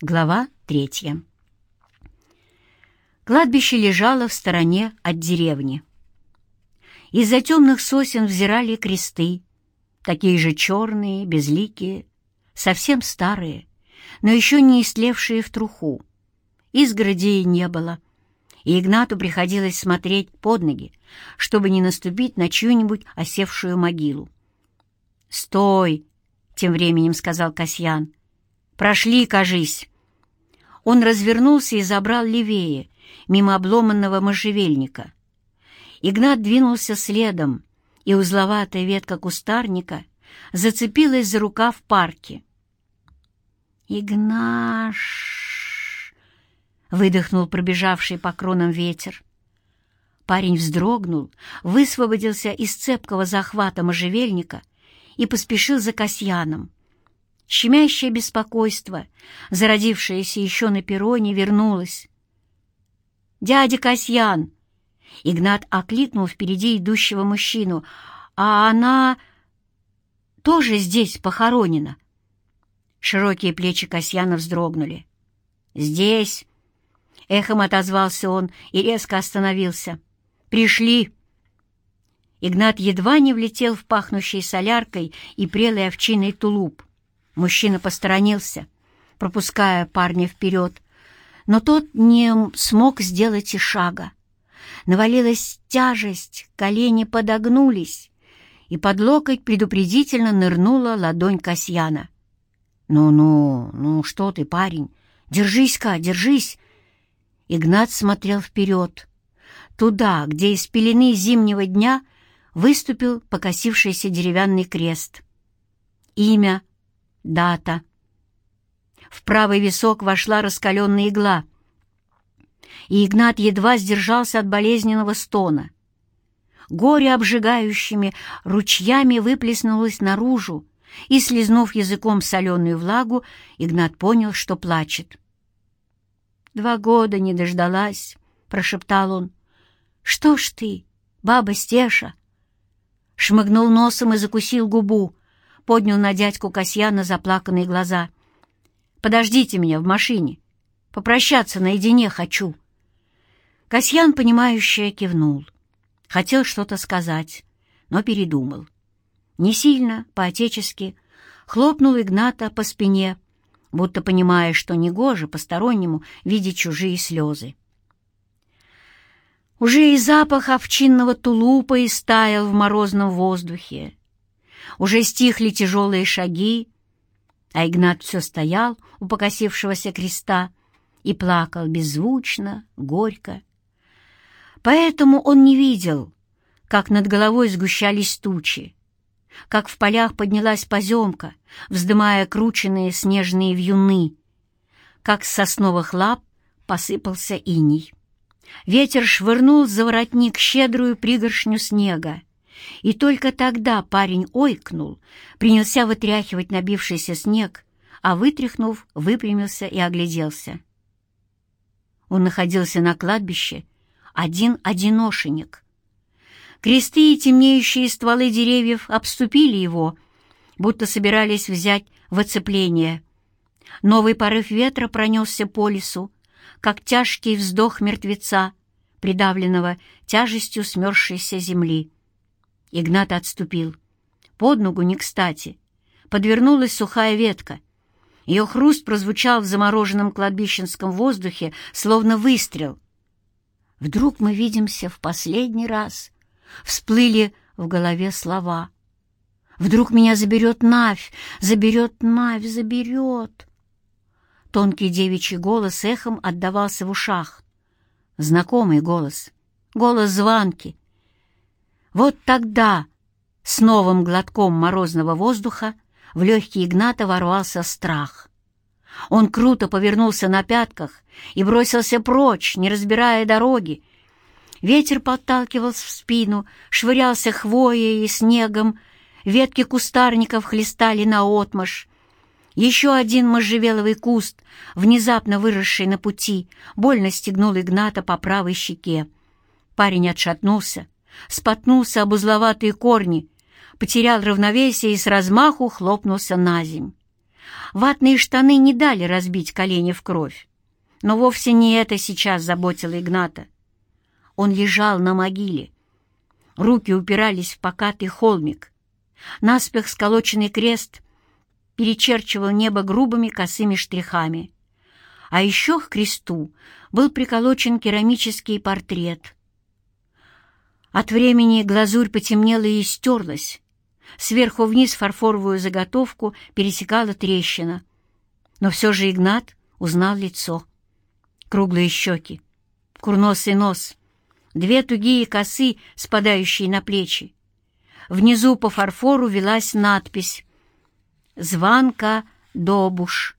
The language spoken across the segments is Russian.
Глава третья. Кладбище лежало в стороне от деревни. Из-за темных сосен взирали кресты, такие же черные, безликие, совсем старые, но еще не истлевшие в труху. Изгородей не было, и Игнату приходилось смотреть под ноги, чтобы не наступить на чью-нибудь осевшую могилу. «Стой!» — тем временем сказал Касьян. «Прошли, кажись!» Он развернулся и забрал левее, мимо обломанного можжевельника. Игнат двинулся следом, и узловатая ветка кустарника зацепилась за рука в парке. «Игнаш!» — выдохнул пробежавший по кронам ветер. Парень вздрогнул, высвободился из цепкого захвата можжевельника и поспешил за Касьяном. Щемящее беспокойство, зародившееся еще на перроне, вернулось. «Дядя Касьян!» Игнат окликнул впереди идущего мужчину. «А она тоже здесь похоронена?» Широкие плечи Касьяна вздрогнули. «Здесь!» — эхом отозвался он и резко остановился. «Пришли!» Игнат едва не влетел в пахнущий соляркой и прелой овчиной тулуп. Мужчина посторонился, пропуская парня вперед, но тот не смог сделать и шага. Навалилась тяжесть, колени подогнулись, и под локоть предупредительно нырнула ладонь Касьяна. «Ну-ну, ну что ты, парень, держись-ка, держись!» Игнат смотрел вперед, туда, где из пелены зимнего дня выступил покосившийся деревянный крест. Имя Дата. В правый висок вошла раскаленная игла, и Игнат едва сдержался от болезненного стона. Горе обжигающими ручьями выплеснулось наружу, и, слезнув языком соленую влагу, Игнат понял, что плачет. «Два года не дождалась», — прошептал он. «Что ж ты, баба Стеша?» Шмыгнул носом и закусил губу поднял на дядьку Касьяна заплаканные глаза. «Подождите меня в машине. Попрощаться наедине хочу». Касьян, понимающе кивнул. Хотел что-то сказать, но передумал. Не сильно, по-отечески, хлопнул Игната по спине, будто понимая, что негоже постороннему видеть чужие слезы. Уже и запах овчинного тулупа истаял в морозном воздухе, уже стихли тяжелые шаги, а Игнат все стоял у покосившегося креста и плакал беззвучно, горько. Поэтому он не видел, как над головой сгущались тучи, как в полях поднялась поземка, вздымая крученные снежные вьюны, как с сосновых лап посыпался иней. Ветер швырнул за воротник щедрую пригоршню снега, и только тогда парень ойкнул, принялся вытряхивать набившийся снег, а вытряхнув, выпрямился и огляделся. Он находился на кладбище, один-одиношенек. Кресты и темнеющие стволы деревьев обступили его, будто собирались взять в оцепление. Новый порыв ветра пронесся по лесу, как тяжкий вздох мертвеца, придавленного тяжестью смерзшейся земли. Игнат отступил. Под ногу не кстати. Подвернулась сухая ветка. Ее хруст прозвучал в замороженном кладбищенском воздухе, словно выстрел. «Вдруг мы видимся в последний раз?» Всплыли в голове слова. «Вдруг меня заберет Навь, заберет Навь, заберет!» Тонкий девичий голос эхом отдавался в ушах. Знакомый голос, голос звонки, вот тогда с новым глотком морозного воздуха в легкие Игната ворвался страх. Он круто повернулся на пятках и бросился прочь, не разбирая дороги. Ветер подталкивал в спину, швырялся хвоей и снегом, ветки кустарников хлестали наотмашь. Еще один можжевеловый куст, внезапно выросший на пути, больно стегнул Игната по правой щеке. Парень отшатнулся, споткнулся об узловатые корни, потерял равновесие и с размаху хлопнулся на земь. Ватные штаны не дали разбить колени в кровь. Но вовсе не это сейчас заботило Игната. Он лежал на могиле. Руки упирались в покатый холмик. Наспех сколоченный крест перечерчивал небо грубыми косыми штрихами. А еще к кресту был приколочен керамический портрет. От времени глазурь потемнела и стерлась. Сверху вниз фарфоровую заготовку пересекала трещина. Но все же Игнат узнал лицо. Круглые щеки, курносый нос, две тугие косы, спадающие на плечи. Внизу по фарфору велась надпись «Званка Добуш».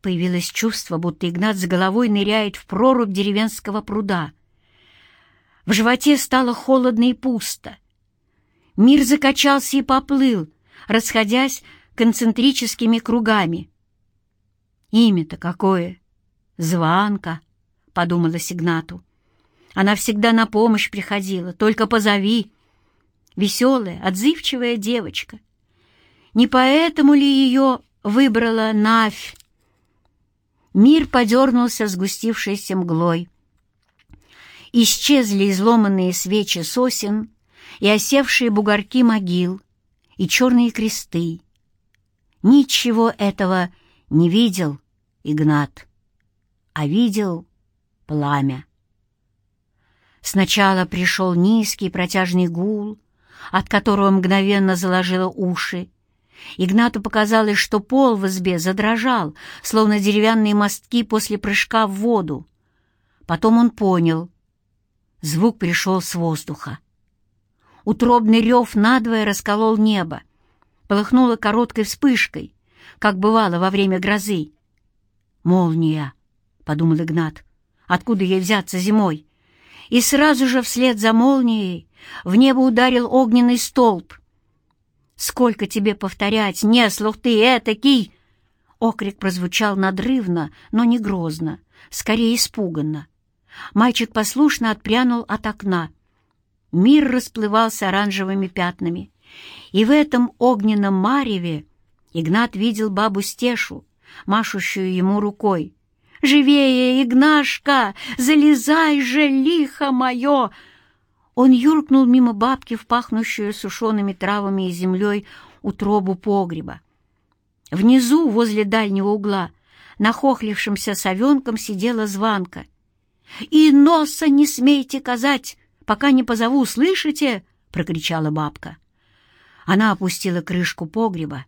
Появилось чувство, будто Игнат с головой ныряет в прорубь деревенского пруда. В животе стало холодно и пусто. Мир закачался и поплыл, расходясь концентрическими кругами. «Имя-то какое? Званка», — подумала Сигнату. «Она всегда на помощь приходила, только позови» веселая, отзывчивая девочка. Не поэтому ли ее выбрала Навь? Мир подернулся сгустившейся мглой. Исчезли изломанные свечи сосен и осевшие бугорки могил, и черные кресты. Ничего этого не видел Игнат, а видел пламя. Сначала пришел низкий протяжный гул, от которого мгновенно заложило уши. Игнату показалось, что пол в избе задрожал, словно деревянные мостки после прыжка в воду. Потом он понял. Звук пришел с воздуха. Утробный рев надвое расколол небо, полыхнуло короткой вспышкой, как бывало во время грозы. «Молния!» — подумал Игнат. «Откуда ей взяться зимой?» И сразу же вслед за молнией в небо ударил огненный столб. «Сколько тебе повторять, не слух ты этакий!» Окрик прозвучал надрывно, но не грозно, скорее испуганно. Мальчик послушно отпрянул от окна. Мир расплывался оранжевыми пятнами, и в этом огненном мареве Игнат видел бабу Стешу, машущую ему рукой. «Живее, Игнашка! Залезай же, лихо мое!» Он юркнул мимо бабки в пахнущую сушеными травами и землей утробу погреба. Внизу, возле дальнего угла, нахохлившимся совенком сидела звонка. «И носа не смейте казать, пока не позову, слышите?» — прокричала бабка. Она опустила крышку погреба,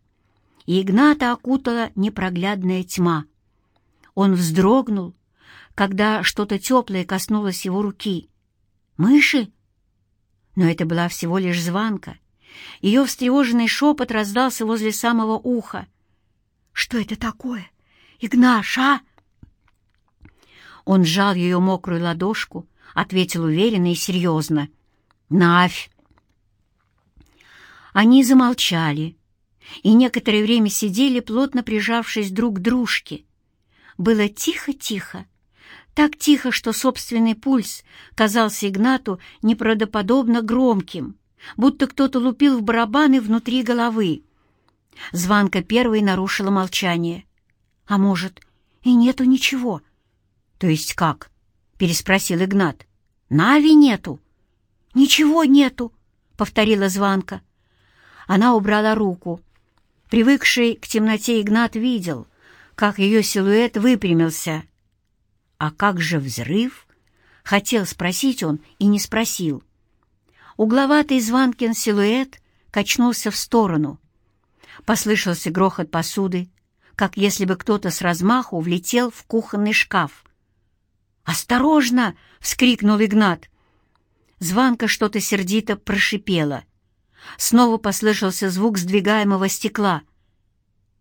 и Игната окутала непроглядная тьма. Он вздрогнул, когда что-то теплое коснулось его руки. «Мыши?» Но это была всего лишь звонка. Ее встревоженный шепот раздался возле самого уха. «Что это такое? Игнаш, а?» Он сжал ее мокрую ладошку, ответил уверенно и серьезно. «Навь!» Они замолчали и некоторое время сидели, плотно прижавшись друг к дружке. Было тихо-тихо, так тихо, что собственный пульс казался Игнату неправдоподобно громким, будто кто-то лупил в барабаны внутри головы. Званка первой нарушила молчание. «А может, и нету ничего?» «То есть как?» — переспросил Игнат. «Нави нету». «Ничего нету», — повторила Званка. Она убрала руку. Привыкший к темноте Игнат видел, как ее силуэт выпрямился «А как же взрыв?» — хотел спросить он и не спросил. Угловатый Званкин силуэт качнулся в сторону. Послышался грохот посуды, как если бы кто-то с размаху влетел в кухонный шкаф. «Осторожно!» — вскрикнул Игнат. Званка что-то сердито прошипела. Снова послышался звук сдвигаемого стекла.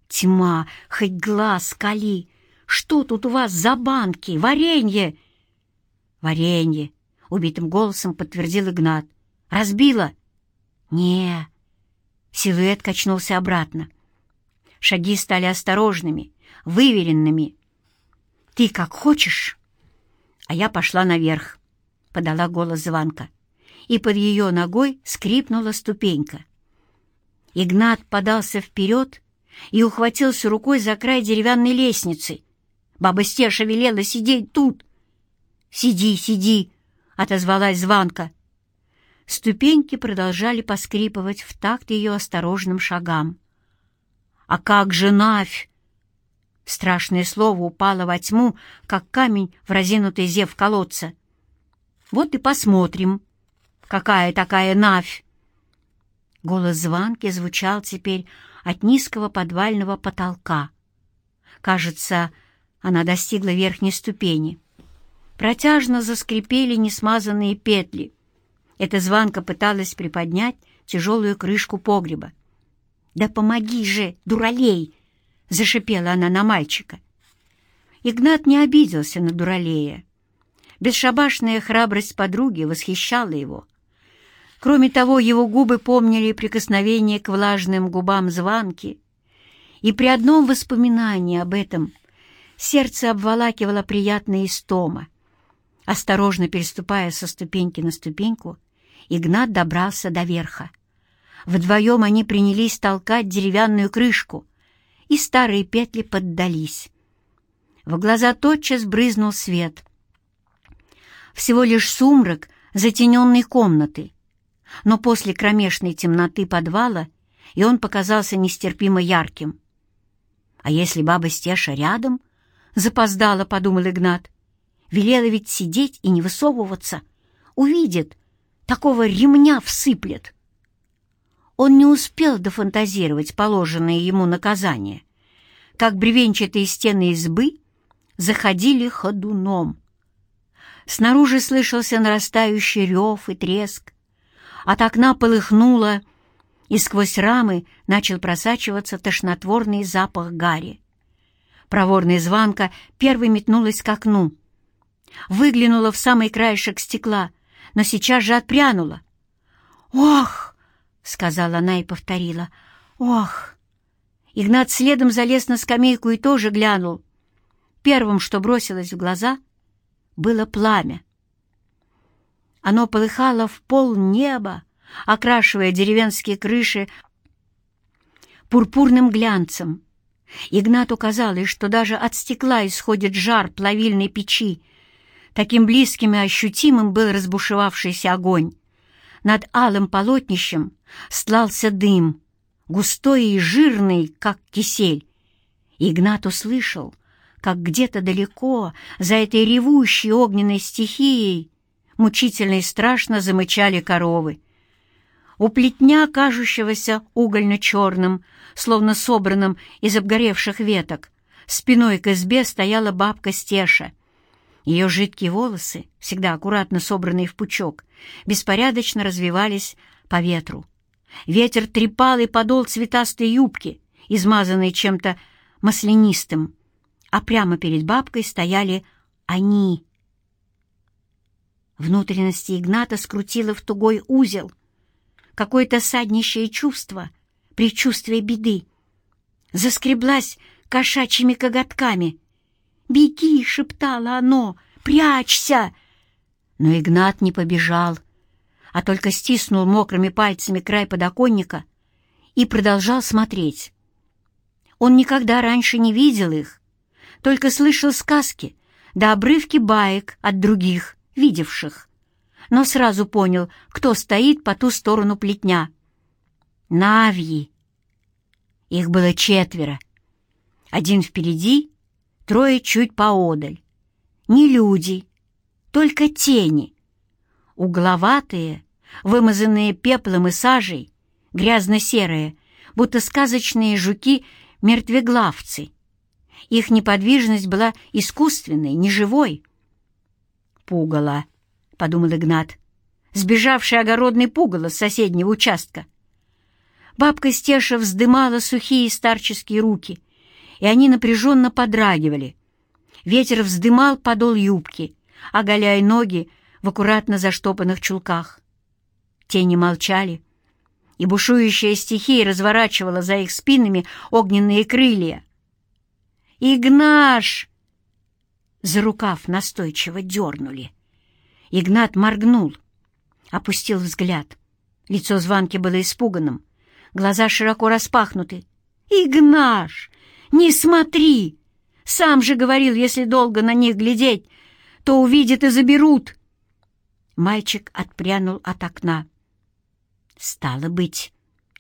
«Тьма, хоть глаз кали!» Что тут у вас за банки? Варенье!» «Варенье!» — убитым голосом подтвердил Игнат. «Разбила?» не Силуэт качнулся обратно. Шаги стали осторожными, выверенными. «Ты как хочешь!» А я пошла наверх, — подала голос Званка, и под ее ногой скрипнула ступенька. Игнат подался вперед и ухватился рукой за край деревянной лестницы. Баба Стеша велела сидеть тут. «Сиди, сиди!» — отозвалась Званка. Ступеньки продолжали поскрипывать в такт ее осторожным шагам. «А как же Навь?» Страшное слово упало во тьму, как камень в разинутый зев колодца. «Вот и посмотрим, какая такая Навь!» Голос Званки звучал теперь от низкого подвального потолка. Кажется, она достигла верхней ступени. Протяжно заскрипели несмазанные петли. Эта звонка пыталась приподнять тяжелую крышку погреба. «Да помоги же, дуралей!» — зашипела она на мальчика. Игнат не обиделся на дуралея. Бесшабашная храбрость подруги восхищала его. Кроме того, его губы помнили прикосновение к влажным губам звонки, и при одном воспоминании об этом сердце обволакивало приятная истома. Осторожно переступая со ступеньки на ступеньку, Игнат добрался до верха. Вдвоем они принялись толкать деревянную крышку, и старые петли поддались. В глаза тотчас брызнул свет. Всего лишь сумрак затененной комнаты — но после кромешной темноты подвала и он показался нестерпимо ярким. «А если баба Стеша рядом?» — запоздала, — подумал Игнат. «Велела ведь сидеть и не высовываться. Увидит, такого ремня всыплет». Он не успел дофантазировать положенное ему наказание, как бревенчатые стены избы заходили ходуном. Снаружи слышался нарастающий рев и треск, от окна полыхнуло, и сквозь рамы начал просачиваться тошнотворный запах гари. Проворная звонка первой метнулась к окну. Выглянула в самый краешек стекла, но сейчас же отпрянула. «Ох!» — сказала она и повторила. «Ох!» Игнат следом залез на скамейку и тоже глянул. Первым, что бросилось в глаза, было пламя. Оно полыхало в пол неба, окрашивая деревенские крыши пурпурным глянцем. Игнату казалось, что даже от стекла исходит жар плавильной печи. Таким близким и ощутимым был разбушевавшийся огонь. Над алым полотнищем стлался дым, густой и жирный, как кисель. Игнат услышал, как где-то далеко, за этой ревущей огненной стихией, мучительно и страшно замычали коровы. У плетня, кажущегося угольно-черным, словно собранным из обгоревших веток, спиной к избе стояла бабка Стеша. Ее жидкие волосы, всегда аккуратно собранные в пучок, беспорядочно развивались по ветру. Ветер трепал и подол цветастой юбки, измазанной чем-то маслянистым, а прямо перед бабкой стояли они, Внутренности Игната скрутило в тугой узел. Какое-то саднищее чувство, предчувствие беды. Заскреблась кошачьими коготками. «Беги!» — шептало оно. «Прячься!» Но Игнат не побежал, а только стиснул мокрыми пальцами край подоконника и продолжал смотреть. Он никогда раньше не видел их, только слышал сказки да обрывки баек от других видевших, но сразу понял, кто стоит по ту сторону плетня. Навьи. Их было четверо. Один впереди, трое чуть поодаль. Не люди, только тени. Угловатые, вымазанные пеплом и сажей, грязно-серые, будто сказочные жуки-мертвеглавцы. Их неподвижность была искусственной, неживой, пугало», — подумал Игнат. «Сбежавший огородный пугало с соседнего участка». Бабка Стеша вздымала сухие старческие руки, и они напряженно подрагивали. Ветер вздымал подол юбки, оголяя ноги в аккуратно заштопанных чулках. Тени молчали, и бушующая стихия разворачивала за их спинами огненные крылья. «Игнаш!» За рукав настойчиво дернули. Игнат моргнул, опустил взгляд. Лицо Званки было испуганным, глаза широко распахнуты. «Игнаш, не смотри! Сам же говорил, если долго на них глядеть, то увидят и заберут!» Мальчик отпрянул от окна. «Стало быть,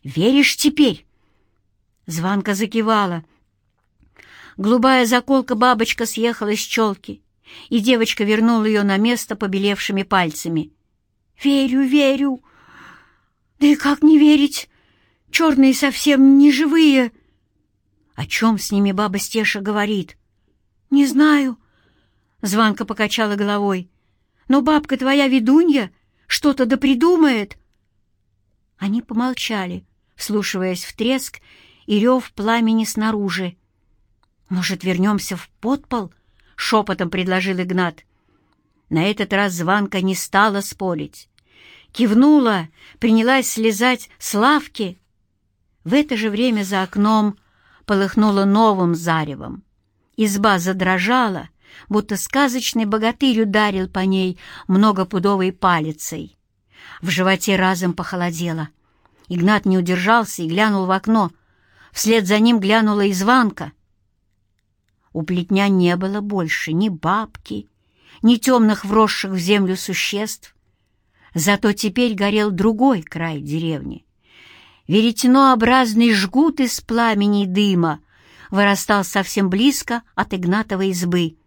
веришь теперь?» Звонка закивала. Голубая заколка-бабочка съехала с челки, и девочка вернула ее на место побелевшими пальцами. «Верю, верю! Да и как не верить? Черные совсем не живые!» «О чем с ними баба Стеша говорит?» «Не знаю». Званка покачала головой. «Но бабка твоя ведунья что-то да придумает». Они помолчали, вслушиваясь в треск и рев пламени снаружи. «Может, вернемся в подпол?» — шепотом предложил Игнат. На этот раз Званка не стала спорить. Кивнула, принялась слезать с лавки. В это же время за окном полыхнуло новым заревом. Изба задрожала, будто сказочный богатырь ударил по ней многопудовой палицей. В животе разом похолодело. Игнат не удержался и глянул в окно. Вслед за ним глянула и звонка. У плетня не было больше ни бабки, ни темных вросших в землю существ. Зато теперь горел другой край деревни. Веретенообразный жгут из пламени и дыма вырастал совсем близко от Игнатовой избы.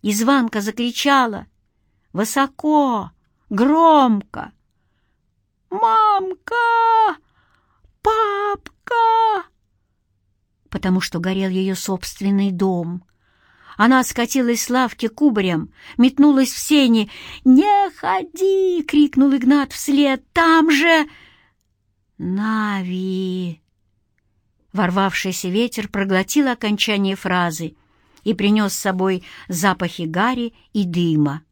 И звонко закричала высоко, громко. «Мамка! Папка!» Потому что горел ее собственный дом. Она скатилась с лавки кубарем, метнулась в сени. «Не ходи!» — крикнул Игнат вслед. «Там же...» «Нави!» Ворвавшийся ветер проглотил окончание фразы и принес с собой запахи гари и дыма.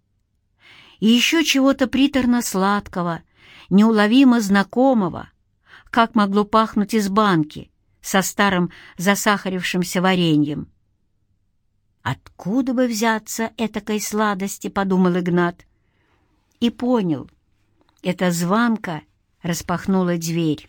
И еще чего-то приторно-сладкого, неуловимо знакомого, как могло пахнуть из банки со старым засахарившимся вареньем. «Откуда бы взяться этакой сладости?» — подумал Игнат. И понял. Эта звонка распахнула дверь.